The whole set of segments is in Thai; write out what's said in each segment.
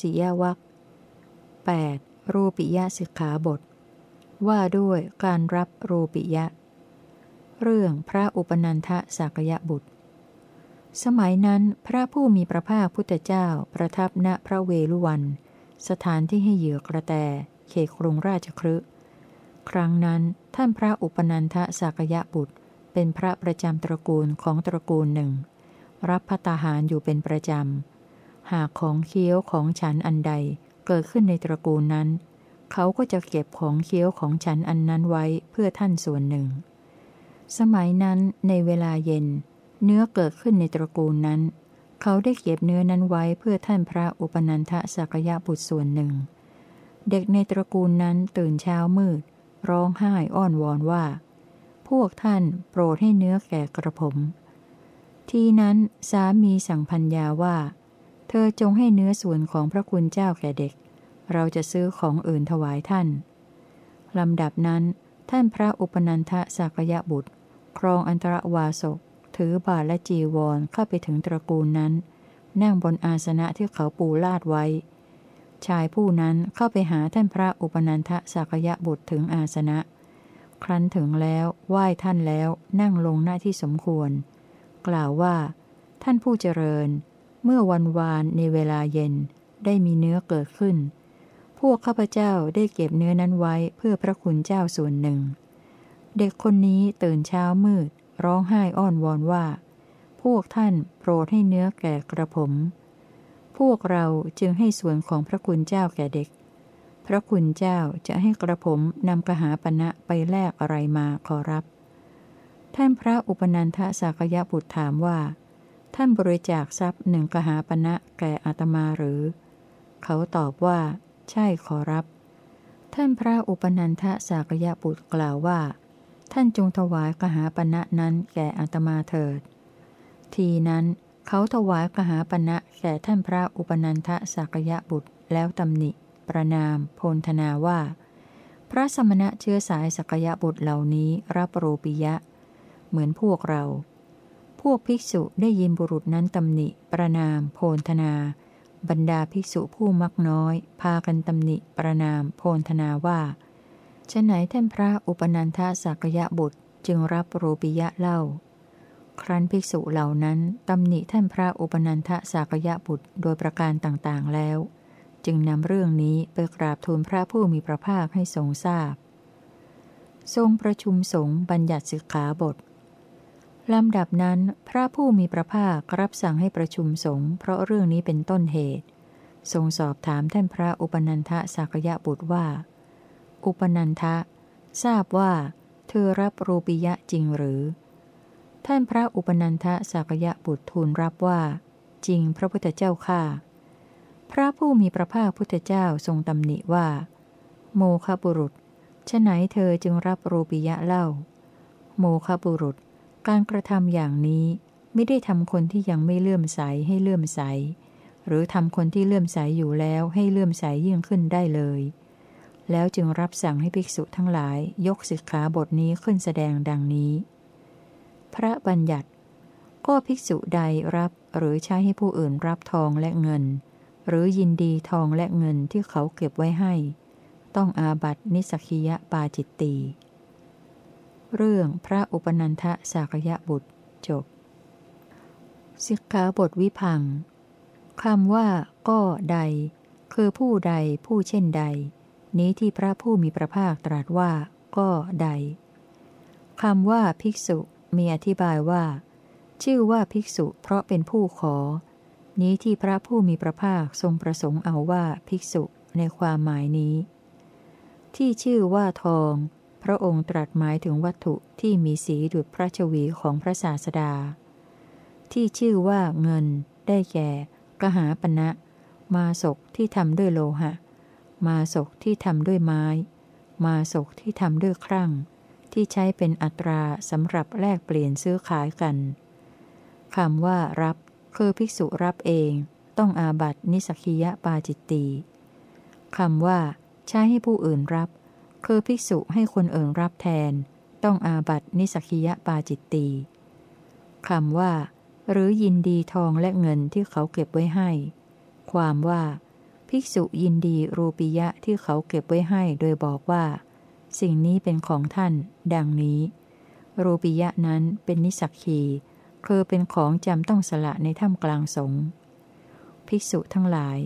สิยวัค 8. รูปิยะสิกขาบท ว่าด้วยการรับรูปิยะ เรื่องพระอุปนันทสักยะบุตร สมัยนั้นพระผู้มีพระภาคพุทธเจ้าประทับณพระเวลุวัน สถานที่ให้เหยื่อกระแต เขตกรุงราชครึครั้งนั้นท่านพระอุปนันทสักยะบุตร เป็นพระประจำตระกูลของตระกูลหนึ่ง รับพัตาหารอยู่เป็นประจำ หากของเคี้ยวของฉันอันใดเกิดขึ้นในตระกูลนั้น เขาก็จะเก็บของเคี้ยวของฉันอันนั้นไว้เพื่อท่านส่วนหนึ่ง สมัยนั้นในเวลาเย็น เนื้อเกิดขึ้นในตระกูลนั้น เขาได้เก็บเนื้อนั้นไว้เพื่อท่านพระอุปนันทสักยะบุตรส่วนหนึ่ง เด็กในตระกูลนั้นตื่นเช้ามืด ร้องไห้อ้อนวอนว่า พวกท่านโปรดให้เนื้อแก่กระผม ทีนั้นสามีสั่งพัญญาว่า เธอจงให้เนื้อส่วนของพระคุณเจ้าแก่เด็ก เราจะซื้อของอื่นถวายท่าน ลำดับนั้น ท่านพระอุปนันทสักยะบุตร ครองอันตรวาสก ถือบาทและจีวรเข้าไปถึงตระกูลนั้น นั่งบนอาสนะที่เขาปูลาดไว้ ชายผู้นั้นเข้าไปหาท่านพระอุปนันทสักยะบุตรถึงอาสนะ ครั้นถึงแล้วไหว้ท่านแล้วนั่งลงหน้าที่สมควร กล่าวว่า ท่านผู้เจริญ เมื่อวันวานในเวลาเย็นได้มีเนื้อเกิดขึ้น พวกข้าพเจ้าได้เก็บเนื้อนั้นไว้เพื่อพระคุณเจ้าส่วนหนึ่ง เด็กคนนี้ตื่นเช้ามืด ร้องไห้อ้อนวอนว่า พวกท่านโปรดให้เนื้อแก่กระผม พวกเราจึงให้ส่วนของพระคุณเจ้าแก่เด็ก พระคุณเจ้าจะให้กระผมนำกหาปณะไปแลกอะไรมาขอรับ ท่านพระอุปนันทสากยะบุตรถามว่า ท่านบริจาคทรัพย์หนึ่งกหาปณะแก่อาตมาหรือ เขาตอบว่า ใช่ขอรับ ท่านพระอุปนันทสากยะบุตรกล่าวว่า ท่านจงถวายกหาปณะนั้นแก่อัตมาเถิด ทีนั้นเขาถวายกหาปณะแก่ท่านพระอุปนันทสากยะบุตรแล้วตำหนิ ประนาม โพลธนาว่า พระสมณะเชื้อสายสักยะบุตรเหล่านี้รับโรปิยะ เหมือนพวกเรา พวกภิกษุได้ยินบุรุษนั้นตำหนิ ประนาม โพลธนา บรรดาภิกษุผู้มักน้อย พากันตำหนิ ประนาม โพนธนาว่าฉไหนท่านพระอุปนันทสักยะบุตรจึงรับโรปิยะเล่า ครั้นภิกษุเหล่านั้นตำหนิท่านพระอุปนันทสักยะบุตรโดยประการต่างๆแล้ว จึงนำเรื่องนี้ไปกราบทูลพระผู้มีพระภาคให้ทรงทราบ ทรงประชุมสงฆ์บัญญัติสิกขาบท ลำดับนั้นพระผู้มีพระภาครับสั่งให้ประชุมสงฆ์เพราะเรื่องนี้เป็นต้นเหตุ ทรงสอบถามท่านพระอุปนันทสักยะบุตรว่า อุปนันทะ ทราบว่า เธอรับรูปิยะจริงหรือ ท่านพระอุปนันทสักยะบุตรทูลรับว่า จริงพระพุทธเจ้าข้าพระผู้มีพระภาคพุทธเจ้าทรงตำหนิว่า โมคบุรุษฉไหนเธอจึงรับรูปิยะเล่า โมคบุรุษ การกระทำอย่างนี้ไม่ได้ทำคนที่ยังไม่เลื่อมใสให้เลื่อมใส หรือทำคนที่เลื่อมใสอยู่แล้วให้เลื่อมใสยิ่งขึ้นได้เลย แล้วจึงรับสั่งให้ภิกษุทั้งหลายยกสิกขาบทนี้ขึ้นแสดงดังนี้ พระบัญญัติ ก็ภิกษุใดรับหรือใช้ให้ผู้อื่นรับทองและเงิน หรือยินดีทองและเงินที่เขาเก็บไว้ให้ ต้องอาบัตินิสกิยะปาจิตตี เรื่องพระอุปนันทสากยะบุตรจบ สิกขาบทวิพังคำว่า ก็ใด คือผู้ใดผู้เช่นใด นี้ที่พระผู้มีพระภาคตรัสว่า ก็ใดคำว่าภิกษุมีอธิบายว่า ชื่อว่าภิกษุเพราะเป็นผู้ขอ นี้ที่พระผู้มีพระภาคทรงประสงค์เอาว่าภิกษุในความหมายนี้ ที่ชื่อว่าทอง พระองค์ตรัสหมายถึงวัตถุที่มีสีดุจพระชวีของพระศาสดา ที่ชื่อว่าเงิน ได้แก่กหาปณะมาศกที่ทำด้วยโลหะ มาศกที่ทำด้วยไม้ มาศกที่ทำด้วยครั่ง ที่ใช้เป็นอัตราสำหรับแลกเปลี่ยนซื้อขายกันคำว่ารับ คือภิกษุรับเอง ต้องอาบัตินิสกิยะปาจิตตีคำว่า ใช้ให้ผู้อื่นรับ คือภิกษุให้คนอื่นรับแทน ต้องอาบัตินิสกิยปาจิตตีคำว่า หรือยินดีทองและเงินที่เขาเก็บไว้ให้ ความว่า ภิกษุยินดีรูปิยะที่เขาเก็บไว้ให้โดยบอกว่า สิ่งนี้เป็นของท่าน ดังนี้ รูปิยะนั้นเป็นนิสักคีคือเป็นของจำต้องสละในถ้ำกลางสงฆ์ภิกษุทั้งหลาย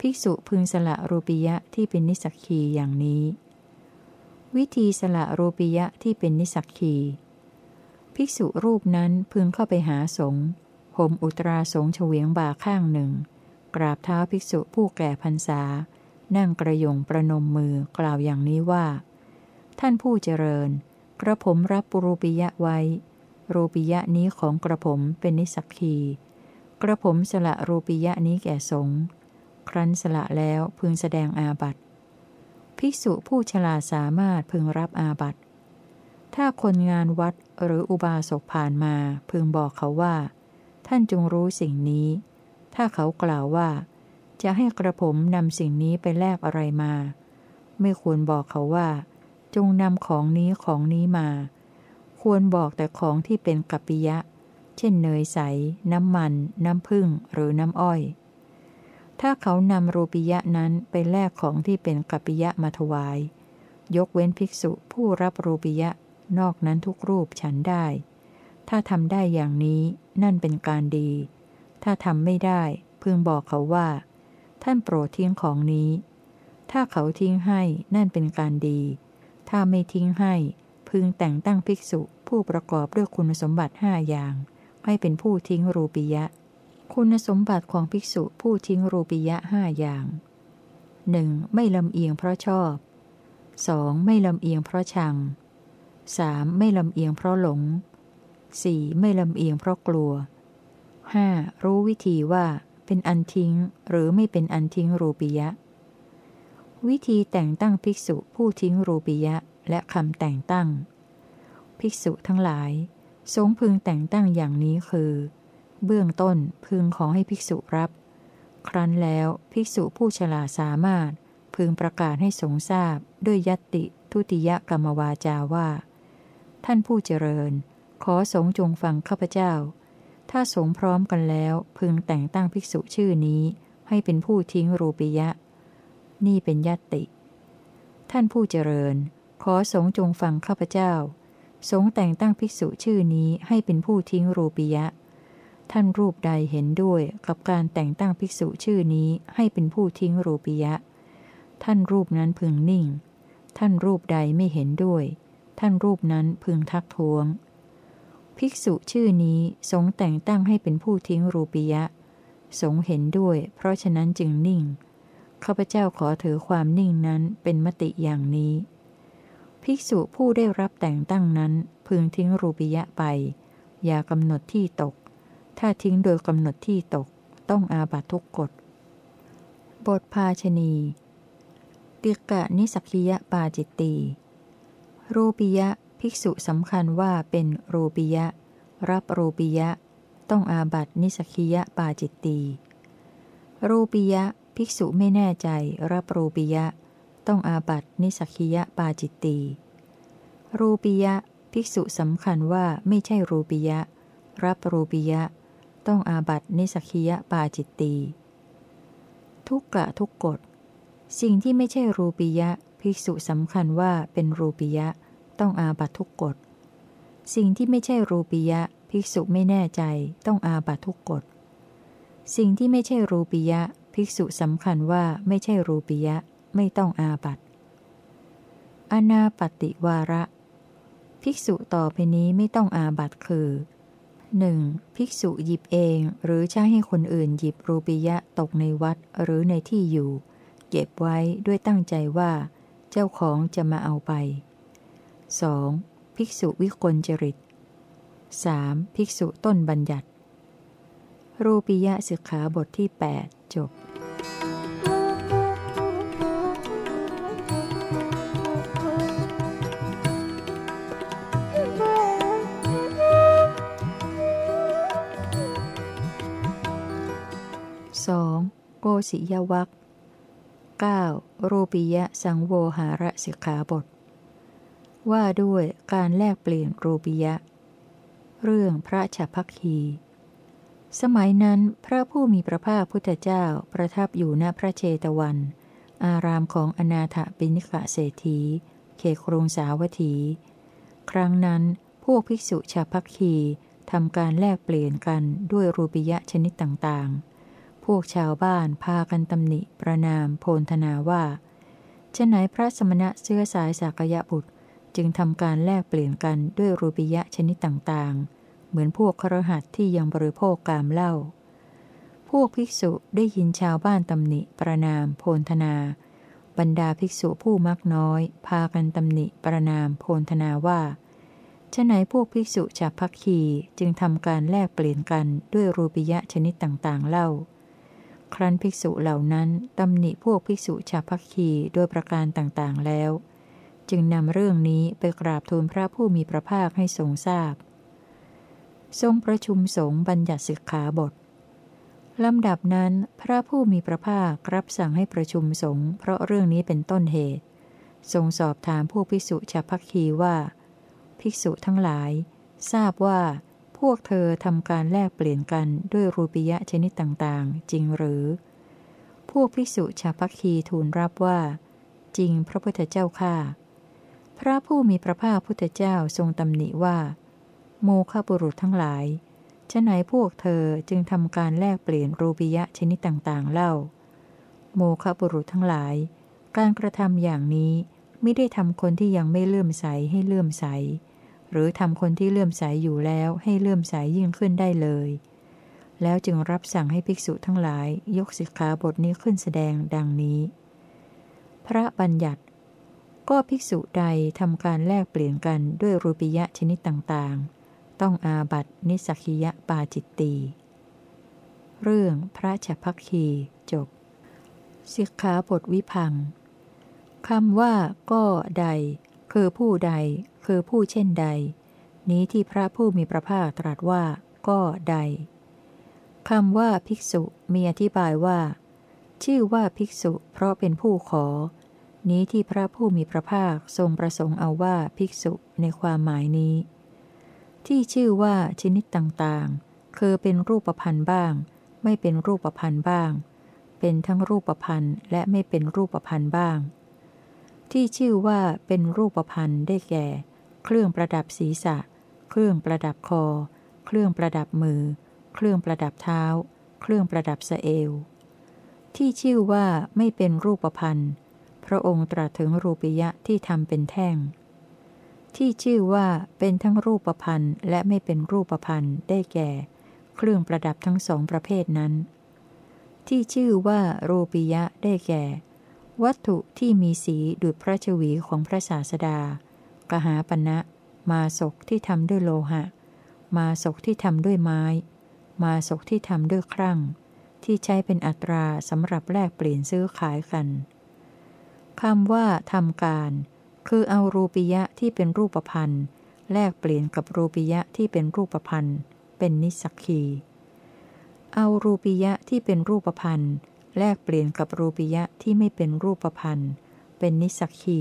ภิกษุพึงสละรูปิยะที่เป็นนิสักคีอย่างนี้ วิธีสละรูปิยะที่เป็นนิสักคี ภิกษุรูปนั้นพึงเข้าไปหาสงฆ์ห่มอุตราสงเฉวียงบ่าข้างหนึ่ง กราบเท้าภิกษุผู้แก่พรรษา นั่งกระยงประนมมือกล่าวอย่างนี้ว่า ท่านผู้เจริญ กระผมรับปุรูปิยะไว้ รูปิยะนี้ของกระผมเป็นนิสักคี กระผมสละรูปิยะนี้แก่สงฆ์ครั้นสละแล้วพึงแสดงอาบัติ ภิกษุผู้ฉลาดสามารถพึงรับอาบัติ ถ้าคนงานวัดหรืออุบาสกผ่านมาพึงบอกเขาว่า ท่านจงรู้สิ่งนี้ ถ้าเขากล่าวว่า จะให้กระผมนำสิ่งนี้ไปแลกอะไรมา ไม่ควรบอกเขาว่า จงนำของนี้ของนี้มา ควรบอกแต่ของที่เป็นกัปปิยะ เช่นเนยใส น้ำมัน น้ำผึ้งหรือน้ำอ้อย ถ้าเขานำรูปิยะนั้นไปแลกของที่เป็นกัปปิยะมาถวาย ยกเว้นภิกษุผู้รับรูปิยะ นอกนั้นทุกรูปฉันได้ ถ้าทำได้อย่างนี้นั่นเป็นการดี ถ้าทำไม่ได้พึงบอกเขาว่า ท่านโปรดทิ้งของนี้ ถ้าเขาทิ้งให้นั่นเป็นการดี ถ้าไม่ทิ้งให้ พึงแต่งตั้งภิกษุผู้ประกอบด้วยคุณสมบัติห้าอย่าง ให้เป็นผู้ทิ้งรูปิยะ คุณสมบัติของภิกษุผู้ทิ้งรูปิยะห้าอย่างหนึ่งไม่ลำเอียงเพราะชอบ 2. ไม่ลำเอียงเพราะชัง 3. ไม่ลำเอียงเพราะหลง 4. ไม่ลำเอียงเพราะกลัว 5. รู้วิธีว่า เป็นอันทิ้งหรือไม่เป็นอันทิ้งรูปิยะ วิธีแต่งตั้งภิกษุผู้ทิ้งรูปิยะและคำแต่งตั้ง ภิกษุทั้งหลาย สงพึงแต่งตั้งอย่างนี้คือ เบื้องต้นพึงขอให้ภิกษุรับ ครั้นแล้วภิกษุผู้ฉลาดสามารถ พึงประกาศให้สงทราบด้วยยติทุติยกรรมวาจาว่า ท่านผู้เจริญ ขอสงจงฟังข้าพเจ้า ถ้าสงพร้อมกันแล้วพึงแต่งตั้งภิกษุชื่อนี้ ให้เป็นผู้ทิ้งรูปิยะ นี่เป็นยติ ท่านผู้เจริญ ขอสงจงฟังข้าพเจ้า สงแต่งตั้งภิกษุชื่อนี้ให้เป็นผู้ทิ้งรูปิยะ ท่านรูปใดเห็นด้วยกับการแต่งตั้งภิกษุชื่อนี้ให้เป็นผู้ทิ้งรูปิยะ ท่านรูปนั้นพึงนิ่ง ท่านรูปใดไม่เห็นด้วย ท่านรูปนั้นพึงทักท้วง ภิกษุชื่อนี้สงแต่งตั้งให้เป็นผู้ทิ้งรูปิยะ สงเห็นด้วย เพราะฉะนั้นจึงนิ่ง ข้าพเจ้าขอถือความนิ่งนั้นเป็นมติอย่างนี้ ภิกษุผู้ได้รับแต่งตั้งนั้นพึงทิ้งรูปิยะไป อย่ากำหนดที่ตก ถ้าทิ้งโดยกำหนดที่ตกต้องอาบัตทุกกฎ บทภาชนี ติกะนิสักิยะปาจิตตี รูปิยะภิกษุสำคัญว่าเป็นรูปิยะ รับรูปิยะ ต้องอาบัตนิสักิยะปาจิตตี รูปิยะภิกษุไม่แน่ใจรับรูปิยะ ต้องอาบัตนิสักิยะปาจิตตีรูปิยะ ภิกษุสำคัญว่าไม่ใช่รูปิยะ รับรูปิยะ ต้องอาบัตินิสกิยปาจิตตีทุกกะทุกกฎ สิ่งที่ไม่ใช่รูปิยะ ภิกษุสำคัญว่าเป็นรูปิยะ ต้องอาบัตทุกกฎ สิ่งที่ไม่ใช่รูปิยะ ภิกษุไม่แน่ใจ ต้องอาบัตทุกกฎ สิ่งที่ไม่ใช่รูปิยะ ภิกษุสำคัญว่าไม่ใช่รูปิยะ ไม่ต้องอาบัตอนาปติวาระ ภิกษุต่อไปนี้ไม่ต้องอาบัตคือ 1. ภิกษุหยิบเองหรือใช้ให้คนอื่นหยิบรูปิยะตกในวัดหรือในที่อยู่ เก็บไว้ด้วยตั้งใจว่า เจ้าของจะมาเอาไป 2. ภิกษุวิกลจริต 3. ภิกษุต้นบัญญัติ รูปิยะสิกขาบทที่ 8 จบ โกศิยวัค 9. รูปิยะสังโวหาระสิกขาบท ว่าด้วยการแลกเปลี่ยนรูปิยะ เรื่องพระฉัพพคี สมัยนั้นพระผู้มีพระภาคพุทธเจ้าประทับอยู่ณพระเชตวัน อารามของอนาถปิณิกะเศรษฐี เขครุงสาวัตถี ครั้งนั้นพวกภิกษุชาพักคีทำการแลกเปลี่ยนกันด้วยรูปิยะชนิดต่างๆ พวกชาวบ้านพากันตำหนิประนามโพนธนาว่าฉไหนพระสมณะเสื้อสายสากยะบุตรจึงทำการแลกเปลี่ยนกันด้วยรูปิยะชนิดต่างๆ เหมือนพวกครหัสที่ยังบริโภคกามเล่าพวกภิกษุได้ยินชาวบ้านตำหนิประนามโพนธนา บรรดาภิกษุผู้มักน้อย พากันตำหนิประนามโพนธนาว่าฉไหนพวกภิกษุจากพักคีจึงทำการแลกเปลี่ยนกันด้วยรูปิยะชนิดต่างๆเล่า ครั้นภิกษุเหล่านั้นตำหนิพวกภิกษุชาวพักคีโดยประการต่างๆแล้ว จึงนำเรื่องนี้ไปกราบทูลพระผู้มีพระภาคให้ทรงทราบ ทรงประชุมสงฆ์บัญญัติสิกขาบทลำดับนั้น พระผู้มีพระภาครับสั่งให้ประชุมสงฆ์เพราะเรื่องนี้เป็นต้นเหตุ ทรงสอบถามพวกภิกษุชาวพักคีว่า ภิกษุทั้งหลาย ทราบว่า พวกเธอทำการแลกเปลี่ยนกันด้วยรูปิยะชนิดต่างๆ จริงหรือ พวกภิกษุชาวพักคีทูลรับว่า จริงพระพุทธเจ้าข้าพระผู้มีพระภาคพุทธเจ้าทรงตำหนิว่า โมฆะบุรุษทั้งหลายฉะไหนพวกเธอจึงทำการแลกเปลี่ยนรูปิยะชนิดต่างๆเล่า โมฆะบุรุษทั้งหลาย การกระทำอย่างนี้ไม่ได้ทำคนที่ยังไม่เลื่อมใสให้เลื่อมใส หรือทำคนที่เลื่อมใสอยู่แล้วให้เลื่อมใสยิ่งขึ้นได้เลย แล้วจึงรับสั่งให้ภิกษุทั้งหลายยกสิกขาบทนี้ขึ้นแสดงดังนี้ พระบัญญัติ ก็ภิกษุใดทำการแลกเปลี่ยนกันด้วยรูปิยะชนิดต่างๆ ต้องอาบัตินิสักิยะปาจิตตีเรื่องพระฉพักคีจบสิกขาบทวิพังคำว่าก็ใด คือผู้ใด คือผู้เช่นใด นี้ที่พระผู้มีพระภาคตรัสว่า ก็ใดคำว่าภิกษุมีอธิบายว่า ชื่อว่าภิกษุเพราะเป็นผู้ขอ นี้ที่พระผู้มีพระภาคทรงประสงค์เอาว่าภิกษุในความหมายนี้ ที่ชื่อว่าชนิดต่างๆ คือเป็นรูปพันธ์บ้าง ไม่เป็นรูปพันธ์บ้าง เป็นทั้งรูปพันธ์และไม่เป็นรูปพันธ์บ้าง ที่ชื่อว่าเป็นรูปพันธ์ได้แก่ เครื่องประดับศีรษะ เครื่องประดับคอ เครื่องประดับมือ เครื่องประดับเท้า เครื่องประดับสเอว ที่ชื่อว่าไม่เป็นรูปพันธ์พระองค์ตรัสถึงรูปิยะที่ทำเป็นแท่ง ที่ชื่อว่าเป็นทั้งรูปพันธ์และไม่เป็นรูปพันธ์ได้แก่ เครื่องประดับทั้งสองประเภทนั้น ที่ชื่อว่ารูปิยะได้แก่ วัตถุที่มีสีดุจพระชวีของพระศาสดา กหาปณะมาศกที่ทำด้วยโลหะ มาศกที่ทำด้วยไม้ มาศกที่ทำด้วยครั่ง ที่ใช้เป็นอัตราสำหรับแลกเปลี่ยนซื้อขายกันคำว่าทำการ คือเอารูปิยะที่เป็นรูปพันธ์แลกเปลี่ยนกับรูปิยะที่เป็นรูปพันธ์เป็นนิสักคี เอารูปิยะที่เป็นรูปพันธ์ แลกเปลี่ยนกับรูปิยะที่ไม่เป็นรูปพันธ์เป็นนิสักคี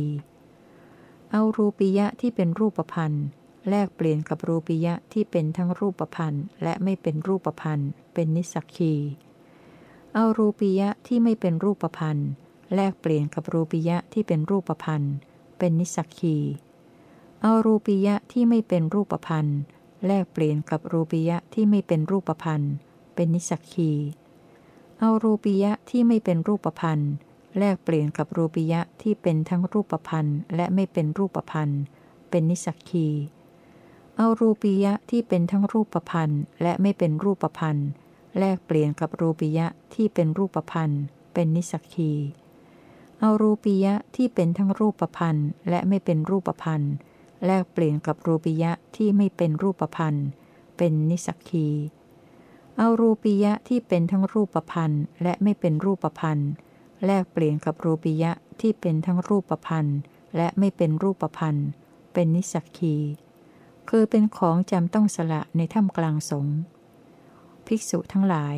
เอารูปิยะที่เป็นรูปพันธ์แลกเปลี่ยนกับรูปิยะที่เป็นทั้งรูปพันธ์และไม่เป็นรูปพันธ์เป็นนิสักคี เอารูปิยะที่ไม่เป็นรูปพันธ์แลกเปลี่ยนกับรูปิยะที่เป็นรูปพันธ์เป็นนิสักคีเอารูปิยะที่ไม่เป็นรูปพันธ์แลกเปลี่ยนกับรูปิยะที่ไม่เป็นรูปพันธ์เป็นนิสักคี เอารูปียะที่ไม่เป็นรูปพันธ์แลกเปลี่ยนกับรูปียะที่เป็นทั้งรูปพันธ์และไม่เป็นรูปพันธ์เป็นนิสักคี เอารูปียะที่เป็นทั้งรูปพันธ์และไม่เป็นรูปพันธ์แลกเปลี่ยนกับรูปียะที่เป็นรูปพันธ์เป็นนิสักคี เอารูปียะที่เป็นทั้งรูปพันธ์และไม่เป็นรูปพันธ์แลกเปลี่ยนกับรูปียะที่ไม่เป็นรูปพันธ์เป็นนิสักคี เอารูปียะที่เป็นทั้งรูปพันธ์และไม่เป็นรูปพันธ์แลกเปลี่ยนกับรูปียะที่เป็นทั้งรูปพันธ์และไม่เป็นรูปพันธ์เป็นนิสักคี คือเป็นของจำต้องสละในถ้ำกลางสงภิกษุทั้งหลาย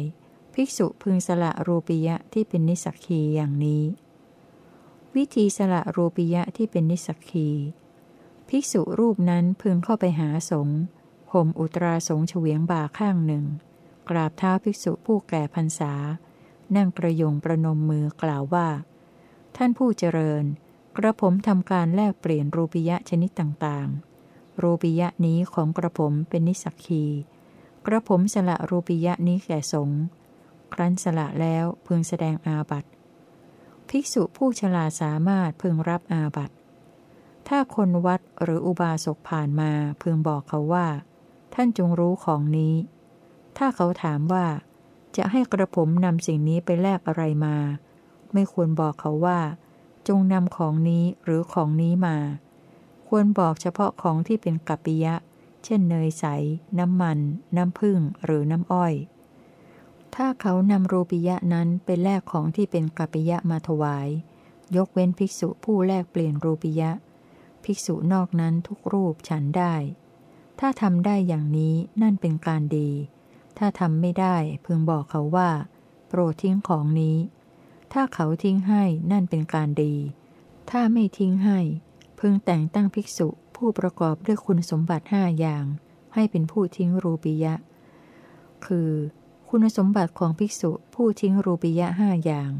ภิกษุพึงสละรูปียะที่เป็นนิสักคีอย่างนี้ วิธีสละรูปียะที่เป็นนิสักคี ภิกษุรูปนั้นพึงเข้าไปหาสงฆ์ห่มอุตราสงเฉวียงบ่าข้างหนึ่ง กราบเท้าภิกษุผู้แก่พรรษา นั่งกระยงประนมมือกล่าวว่า ท่านผู้เจริญ กระผมทำการแลกเปลี่ยนรูปิยะชนิดต่างๆ รูปิยะนี้ของกระผมเป็นนิสักคี กระผมสละรูปิยะนี้แก่สงฆ์ครั้นสละแล้วพึงแสดงอาบัติภิกษุผู้ฉลาดสามารถพึงรับอาบัติ ถ้าคนวัดหรืออุบาสกผ่านมาพึงบอกเขาว่า ท่านจงรู้ของนี้ ถ้าเขาถามว่า จะให้กระผมนำสิ่งนี้ไปแลกอะไรมา ไม่ควรบอกเขาว่า จงนำของนี้หรือของนี้มา ควรบอกเฉพาะของที่เป็นกัปปิยะ เช่นเนยใส น้ำมัน น้ำผึ้งหรือน้ำอ้อย ถ้าเขานำรูปิยะนั้นไปแลกของที่เป็นกัปปิยะมาถวาย ยกเว้นภิกษุผู้แลกเปลี่ยนรูปิยะ ภิกษุนอกนั้นทุกรูปฉันได้ ถ้าทำได้อย่างนี้นั่นเป็นการดี ถ้าทำไม่ได้พึงบอกเขาว่า โปรดทิ้งของนี้ ถ้าเขาทิ้งให้นั่นเป็นการดี ถ้าไม่ทิ้งให้ พึงแต่งตั้งภิกษุผู้ประกอบด้วยคุณสมบัติห้าอย่าง ให้เป็นผู้ทิ้งรูปิยะ คือ คุณสมบัติของภิกษุผู้ทิ้งรูปิยะห้าอย่าง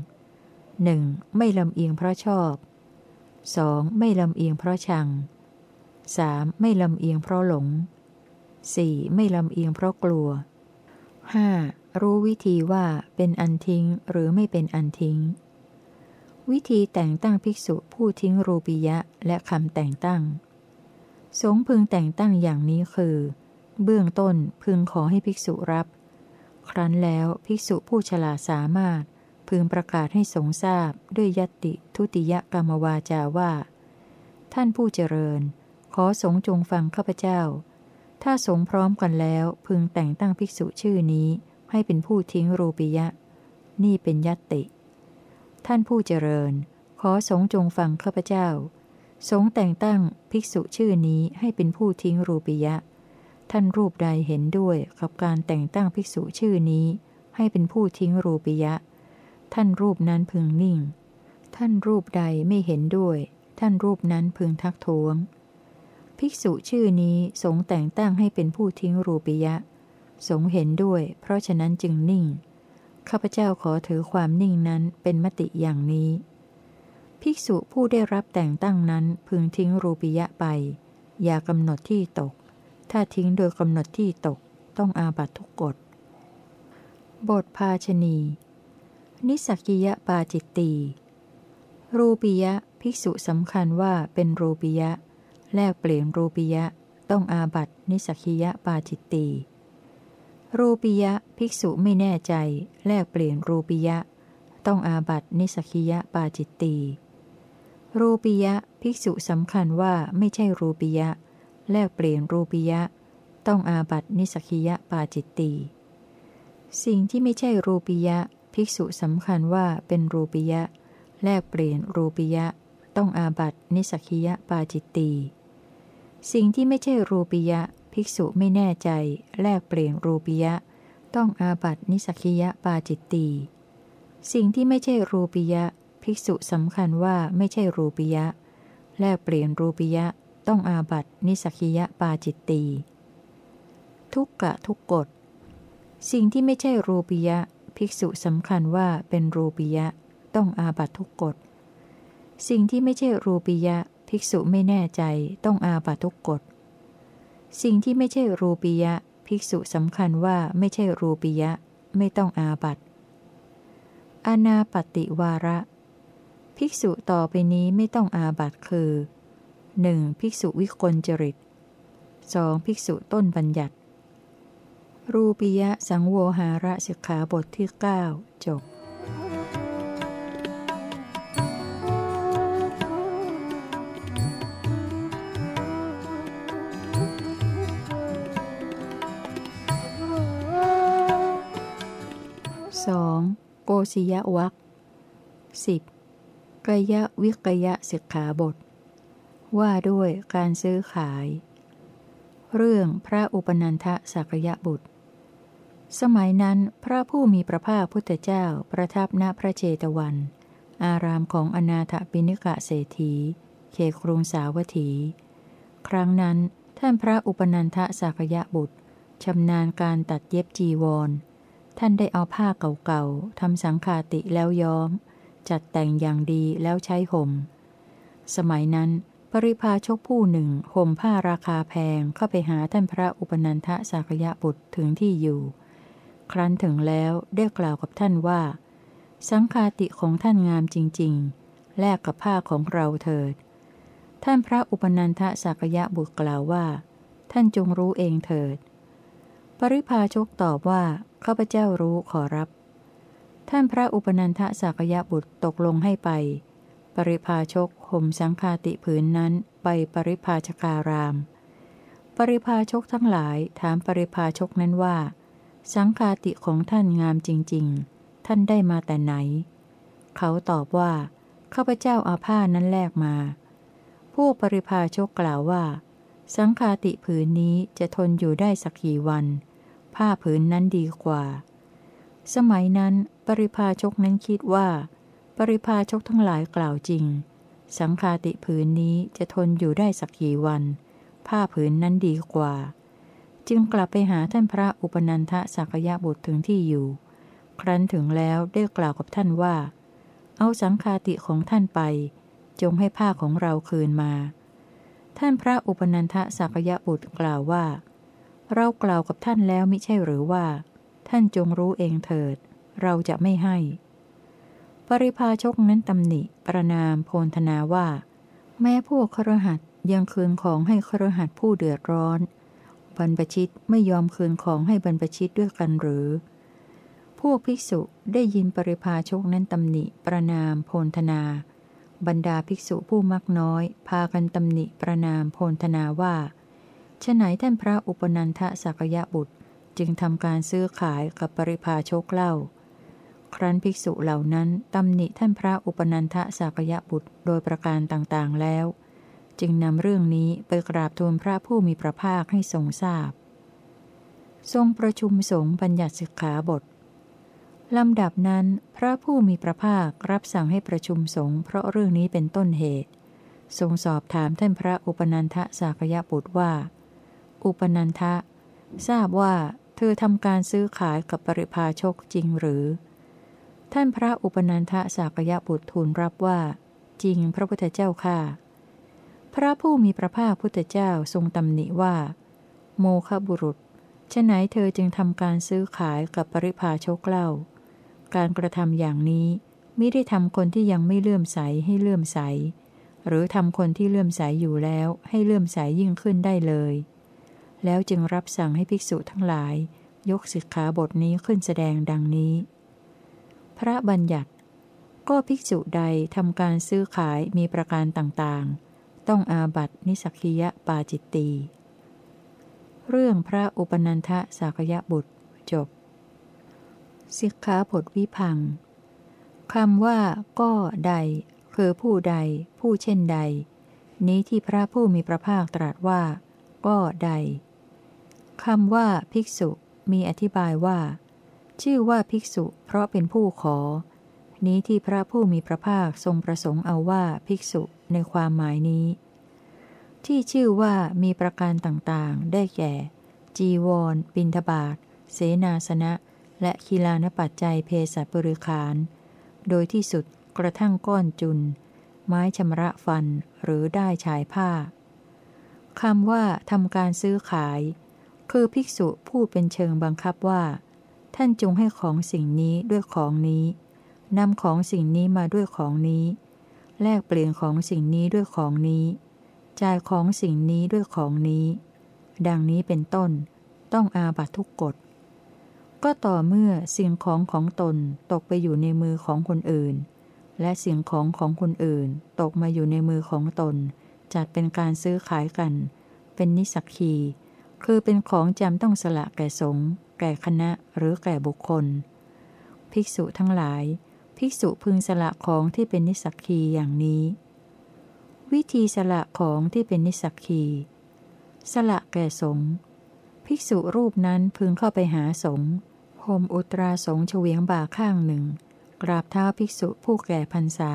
1. ไม่ลำเอียงเพราะชอบ 2. ไม่ลำเอียงเพราะชัง 3. ไม่ลำเอียงเพราะหลง 4. ไม่ลำเอียงเพราะกลัว 5. รู้วิธีว่าเป็นอันทิ้งหรือไม่เป็นอันทิ้ง วิธีแต่งตั้งภิกษุผู้ทิ้งรูปิยะและคำแต่งตั้ง สงพึงแต่งตั้งอย่างนี้คือ เบื้องต้นพึงขอให้ภิกษุรับ ครั้นแล้วภิกษุผู้ฉลาดสามารถ พึงประกาศให้สงทราบด้วยยติทุติยกรรมวาจาว่า ท่านผู้เจริญ ขอสงจงฟังข้าพเจ้า ถ้าสงพร้อมกันแล้วพึงแต่งตั้งภิกษุชื่อนี้ ให้เป็นผู้ทิ้งรูปิยะ นี่เป็นยติ ท่านผู้เจริญ ขอสงจงฟังข้าพเจ้า สงแต่งตั้งภิกษุชื่อนี้ให้เป็นผู้ทิ้งรูปิยะ ท่านรูปใดเห็นด้วยกับการแต่งตั้งภิกษุชื่อนี้ ให้เป็นผู้ทิ้งรูปิยะ ท่านรูปนั้นพึงนิ่ง ท่านรูปใดไม่เห็นด้วย ท่านรูปนั้นพึงทักท้วง ภิกษุชื่อนี้สงแต่งตั้งให้เป็นผู้ทิ้งรูปิยะ สงเห็นด้วย เพราะฉะนั้นจึงนิ่ง ข้าพเจ้าขอถือความนิ่งนั้นเป็นมติอย่างนี้ ภิกษุผู้ได้รับแต่งตั้งนั้นพึงทิ้งรูปิยะไป อย่ากำหนดที่ตก ถ้าทิ้งโดยกำหนดที่ตก ต้องอาบัตทุกกฎ บทภาชนี นิสักิยะปาจิตตีรูปิยะ ภิกษุสำคัญว่าเป็นรูปิยะ แลกเปลี่ยนรูปิยะ ต้องอาบัตนิสกิยะปาจิตตีรูปิยะภิกษุไม่แน่ใจ แลกเปลี่ยนรูปิยะ ต้องอาบัตนิสกิยะปาจิตตีรูปิยะภิกษุสำคัญว่าไม่ใช่รูปิยะ แลกเปลี่ยนรูปิยะ ต้องอาบัตินิสกิยะปาจิตตีสิ่งที่ไม่ใช่รูปิยะ ภิกษุสำคัญว่าเป็นรูปิยะ แลกเปลี่ยนรูปิยะ ต้องอาบัตินิสกิยะปาจิตตี สิ่งที่ไม่ใช่รูปิยะ ภิกษุไม่แน่ใจ แลกเปลี่ยนรูปิยะ ต้องอาบัตินิสกิยะปาจิตตีสิ่งที่ไม่ใช่รูปิยะ ภิกษุสำคัญว่าไม่ใช่รูปิยะ แลกเปลี่ยนรูปิยะ ต้องอาบัตินิสกิยะปาจิตตีทุกกะทุกกฎสิ่งที่ไม่ใช่รูปิยะ ภิกษุสำคัญว่าเป็นรูปิยะ ต้องอาบัตทุกกฎ สิ่งที่ไม่ใช่รูปิยะ ภิกษุไม่แน่ใจต้องอาบัตทุกกฎ สิ่งที่ไม่ใช่รูปิยะ ภิกษุสำคัญว่าไม่ใช่รูปิยะ ไม่ต้องอาบัตอนาปติวาระ ภิกษุต่อไปนี้ไม่ต้องอาบัตคือหนึ่งภิกษุวิกลจริตสองภิกษุต้นบัญญัติ รูปิยะสังโวหาระสิกขาบทที่ 9 จบ สองโกศิยวัคสิบกยะวิกยะสิกขาบท ว่าด้วยการซื้อขาย เรื่องพระอุปนันทสักยะบุตร สมัยนั้นพระผู้มีพระภาคพุทธเจ้าประทับณพระเจตวัน อารามของอนาถปิณิกะเศรษฐีเขครุงสาวัตถี ครั้งนั้นท่านพระอุปนันทสักยะบุตรชำนาญการตัดเย็บจีวร ท่านได้เอาผ้าเก่าๆทำสังคาติแล้วย้อม จัดแต่งอย่างดีแล้วใช้ห่ม สมัยนั้น ปริพาชกผู้หนึ่งห่มผ้าราคาแพงเข้าไปหาท่านพระอุปนันทสากยะบุตรถึงที่อยู่ ครั้นถึงแล้วได้กล่าวกับท่านว่า สังคาติของท่านงามจริง ๆ แลกกับผ้าของเราเถิด ท่านพระอุปนันทสากยะบุตรกล่าวว่า ท่านจงรู้เองเถิด ปริพาชกตอบว่าข้าพเจ้ารู้ขอรับ ท่านพระอุปนันทสากยะบุตรตกลงให้ไป ปริพาชกห่มสังคาติผืนนั้นไปปริพาชการาม ปริพาชกทั้งหลายถามปริพาชกนั้นว่า สังคาติของท่านงามจริง ๆ ท่านได้มาแต่ไหน เขาตอบว่าข้าพเจ้าเอาผ้านั้นแลกมา ผู้ปริพาชกกล่าวว่า สังคาติผืนนี้จะทนอยู่ได้สักกี่วัน ผ้าผืนนั้นดีกว่า สมัยนั้นปริพาชกนั้นคิดว่า ปริพาชกทั้งหลายกล่าวจริง สังคาติผืนนี้จะทนอยู่ได้สักกี่วัน ผ้าผืนนั้นดีกว่า จึงกลับไปหาท่านพระอุปนันทสักยะบุตรถึงที่อยู่ ครั้นถึงแล้วได้กล่าวกับท่านว่า เอาสังคาติของท่านไป จงให้ผ้าของเราคืนมา ท่านพระอุปนันทสักยะบุตรกล่าวว่า เรากล่าวกับท่านแล้วมิใช่หรือว่า ท่านจงรู้เองเถิด เราจะไม่ให้ ปริพาชกนั้นตำหนิ ประนามโพนธนาว่า แม้พวกครหัสยังคืนของให้ครหัสผู้เดือดร้อน บรรพชิตไม่ยอมคืนของให้บรรพชิตด้วยกันหรือ พวกภิกษุได้ยินปริพาชกนั้นตำหนิ ประนามโพนธนา บรรดาภิกษุผู้มักน้อย พากันตำหนิประนามโพนธนาว่าฉไหนท่านพระอุปนันทสักยะบุตรจึงทำการซื้อขายกับปริพาชกเล่า ครั้นภิกษุเหล่านั้นตำหนิท่านพระอุปนันทสักยะบุตรโดยประการต่างๆแล้ว จึงนำเรื่องนี้ไปกราบทูลพระผู้มีพระภาคให้ทรงทราบ ทรงประชุมสงฆ์บัญญัติสิกขาบท ลำดับนั้น พระผู้มีพระภาครับสั่งให้ประชุมสงฆ์เพราะเรื่องนี้เป็นต้นเหตุ ทรงสอบถามท่านพระอุปนันทะสากยะบุตรว่า อุปนันทะ ทราบว่าเธอทำการซื้อขายกับปริพาชกจริงหรือ ท่านพระอุปนันทะสากยะบุตรทูลรับว่า จริงพระพุทธเจ้าค่ะ พระผู้มีพระภาคพุทธเจ้าทรงตำหนิว่า โมฆบุรุษฉไหนเธอจึงทำการซื้อขายกับปริพาชกเล่า การกระทำอย่างนี้ไม่ได้ทำคนที่ยังไม่เลื่อมใสให้เลื่อมใส หรือทำคนที่เลื่อมใสอยู่แล้วให้เลื่อมใสยิ่งขึ้นได้เลย แล้วจึงรับสั่งให้ภิกษุทั้งหลาย ยกสิกขาบทนี้ขึ้นแสดงดังนี้ พระบัญญัติ ก็ภิกษุใดทำการซื้อขายมีประการต่างๆ ต้องอาบัตินิสักียปาจิตตีเรื่องพระอุปนันทสากยะบุตร สิกขาบทวิพังคำว่า ก็ใด คือผู้ใด ผู้เช่นใด นี้ที่พระผู้มีพระภาคตรัสว่า ก็ใดคำว่า ภิกษุ มีอธิบายว่า ชื่อว่าภิกษุ เพราะเป็นผู้ขอ นี้ที่พระผู้มีพระภาคทรงประสงค์เอาว่าภิกษุในความหมายนี้ ที่ชื่อว่ามีประการต่างๆ ได้แก่ จีวร บินทบาท เสนาสนะ และคีลานปัจจัยเพศบริขารโดยที่สุดกระทั่งก้อนจุน ไม้ชำระฟันหรือได้ชายผ้าคำว่าทำการซื้อขาย คือภิกษุผู้เป็นเชิงบังคับว่า ท่านจงให้ของสิ่งนี้ด้วยของนี้นำของสิ่งนี้มาด้วยของนี้ แลกเปลี่ยนของสิ่งนี้ด้วยของนี้ จ่ายของสิ่งนี้ด้วยของนี้ ดังนี้เป็นต้น ต้องอาบัตทุกกฎ ก็ต่อเมื่อสิ่งของของตนตกไปอยู่ในมือของคนอื่น และสิ่งของของคนอื่น ตกมาอยู่ในมือของตน จัดเป็นการซื้อขายกัน เป็นนิสักคี คือเป็นของจำต้องสละแก่สงฆ์แก่คณะหรือแก่บุคคล ภิกษุทั้งหลาย ภิกษุพึงสละของที่เป็นนิสักคีอย่างนี้ วิธีสละของที่เป็นนิสักคี สละแก่สงฆ์ ภิกษุรูปนั้นพึงเข้าไปหาสงฆ์ห่มอุตราสงฆ์เฉวียงบ่าข้างหนึ่ง กราบเท้าภิกษุผู้แก่พรรษา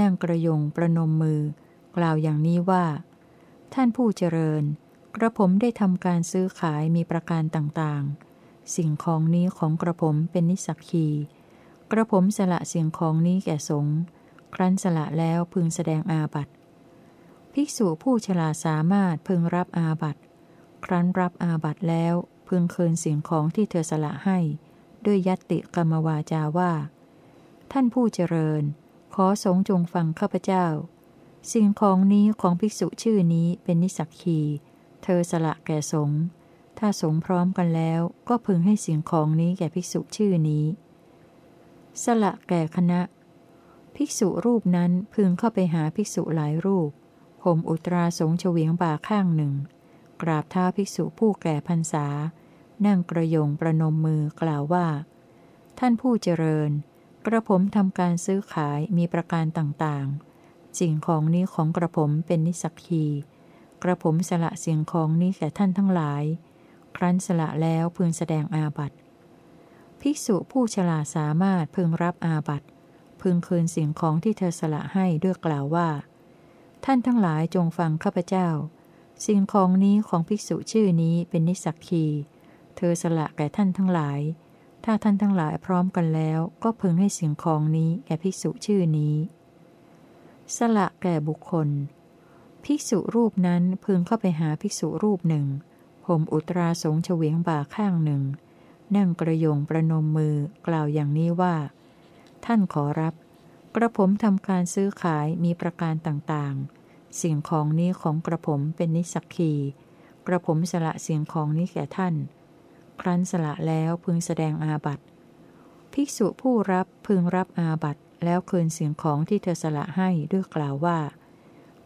นั่งกระยงประนมมือ กล่าวอย่างนี้ว่า ท่านผู้เจริญ กระผมได้ทำการซื้อขายมีประการต่างๆ สิ่งของนี้ของกระผมเป็นนิสักคี กระผมสละสิ่งของนี้แก่สงฆ์ครั้นสละแล้วพึงแสดงอาบัติภิกษุผู้ฉลาสามารถพึงรับอาบัติ ครั้นรับอาบัติแล้วพึงคืนสิ่งของที่เธอสละให้ ด้วยยัตติกรรมวาจาว่า ท่านผู้เจริญ ขอสงจงฟังข้าพเจ้า สิ่งของนี้ของภิกษุชื่อนี้เป็นนิสักคีเธอสละแก่สงฆ์ถ้าสงพร้อมกันแล้ว ก็พึงให้สิ่งของนี้แก่ภิกษุชื่อนี้ สละแก่คณะ ภิกษุรูปนั้นพึงเข้าไปหาภิกษุหลายรูปห่มอุตราสงเฉวียงบ่าข้างหนึ่ง กราบเท้าภิกษุผู้แก่พรรษา นั่งกระยงประนมมือกล่าวว่า ท่านผู้เจริญ กระผมทำการซื้อขายมีประการต่างๆ สิ่งของนี้ของกระผมเป็นนิสักคี กระผมสละสิ่งของนี้แก่ท่านทั้งหลาย ครั้นสละแล้วพึงแสดงอาบัติ ภิกษุผู้ฉลาสามารถพึงรับอาบัติพึงคืนสิ่งของที่เธอสละให้ด้วยกล่าวว่า ท่านทั้งหลายจงฟังข้าพเจ้า สิ่งของนี้ของภิกษุชื่อนี้เป็นนิสักคี เธอสละแก่ท่านทั้งหลาย ถ้าท่านทั้งหลายพร้อมกันแล้ว ก็พึงให้สิ่งของนี้แก่ภิกษุชื่อนี้ สละแก่บุคคล ภิกษุรูปนั้นพึงเข้าไปหาภิกษุรูปหนึ่งห่มอุตราสงเฉวียงบ่าข้างหนึ่ง นั่งกระยงประนมมือกล่าวอย่างนี้ว่า ท่านขอรับ กระผมทำการซื้อขายมีประการต่างๆ สิ่งของนี้ของกระผมเป็นนิสักคี กระผมสละสิ่งของนี้แก่ท่าน ครั้นสละแล้วพึงแสดงอาบัติ ภิกษุผู้รับพึงรับอาบัติแล้วคืนสิ่งของที่เธอสละให้ด้วยกล่าวว่า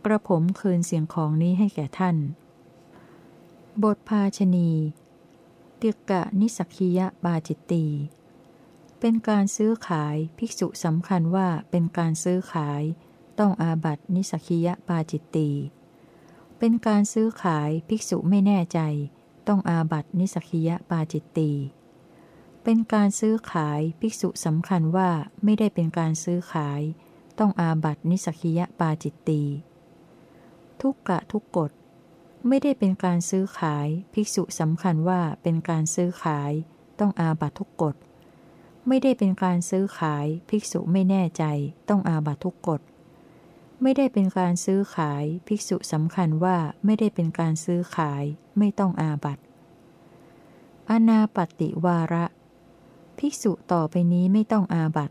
กระผมคืนสิ่งของนี้ให้แก่ท่าน บทภาชณีติกะนิสักียะบาจิตตีเป็นการซื้อขายภิกษุสำคัญว่าเป็นการซื้อขาย ต้องอาบัตินิสกียบาจิตตีเป็นการซื้อขายภิกษุไม่แน่ใจ ต้องอาบัตินิสกียบาจิตตีเป็นการซื้อขายภิกษุสำคัญว่าไม่ได้เป็นการซื้อขาย ต้องอาบัตินิสกียปาจิตตีทุกกะทุกกฎไม่ได้เป็นการซื้อขาย ภิกษุสำคัญว่าเป็นการซื้อขาย ต้องอาบัตทุกกฎไม่ได้เป็นการซื้อขาย ภิกษุไม่แน่ใจ ต้องอาบัตทุกกฎ ไม่ได้เป็นการซื้อขาย ภิกษุสำคัญว่าไม่ได้เป็นการซื้อขาย ไม่ต้องอาบัตอนาปติวาระ ภิกษุต่อไปนี้ไม่ต้องอาบัต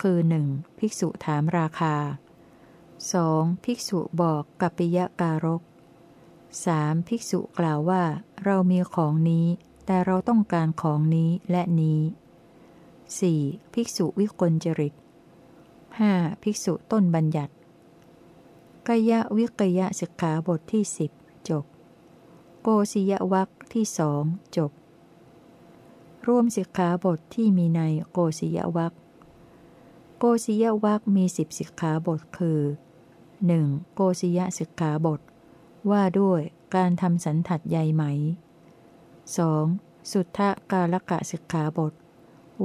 คือ 1. ภิกษุถามราคา 2. ภิกษุบอกกัปปิยการก 3. ภิกษุกล่าวว่า เรามีของนี้ แต่เราต้องการของนี้และนี้ 4. ภิกษุวิกลจริต 5. ภิกษุต้นบัญญัติ กยะวิกยะสิกขาบทที่สิบจบ โกศิยวักที่สองจบ รวมสิกขาบทที่มีในโกศิยวักโกศิยวักมีสิบสิกขาบทคือ 1. โกศิยสิกขาบท ว่าด้วยการทำสันทัดใยไหม 2. สุทธกาลกะสิกขาบท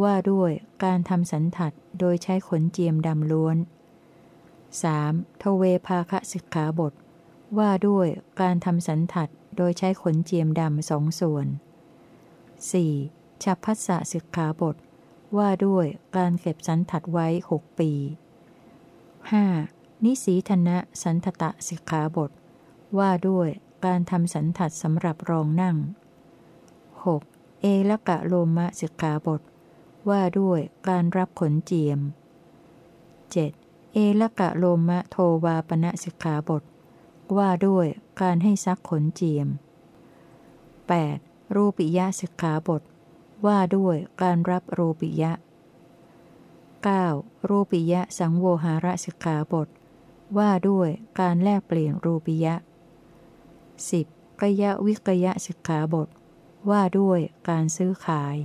ว่าด้วยการทำสันทัดโดยใช้ขนเจียมดำล้วน 3. ทเวภาคสิกขาบท ว่าด้วยการทำสันทัดโดยใช้ขนเจียมดำสองส่วน 4. ฉับพัสสะสิกขาบท ว่าด้วยการเก็บสันทัดไว้หกปี 5. นิสีธนะสันทตะสิกขาบท ว่าด้วยการทำสันทัดสำหรับรองนั่ง 6. เอละกะโลมะสิกขาบท ว่าด้วยการรับขนเจียม 7. เอละกะโลมะโทวาปณะสิกขาบท ว่าด้วยการให้ซักขนเจียม 8. รูปิยะสิกขาบท ว่าด้วยการรับรูปิยะ 9. รูปิยะสังโวหาระสิกขาบท ว่าด้วยการแลกเปลี่ยนรูปิยะ 10. กยะวิกยะสิกขาบท ว่าด้วยการซื้อขาย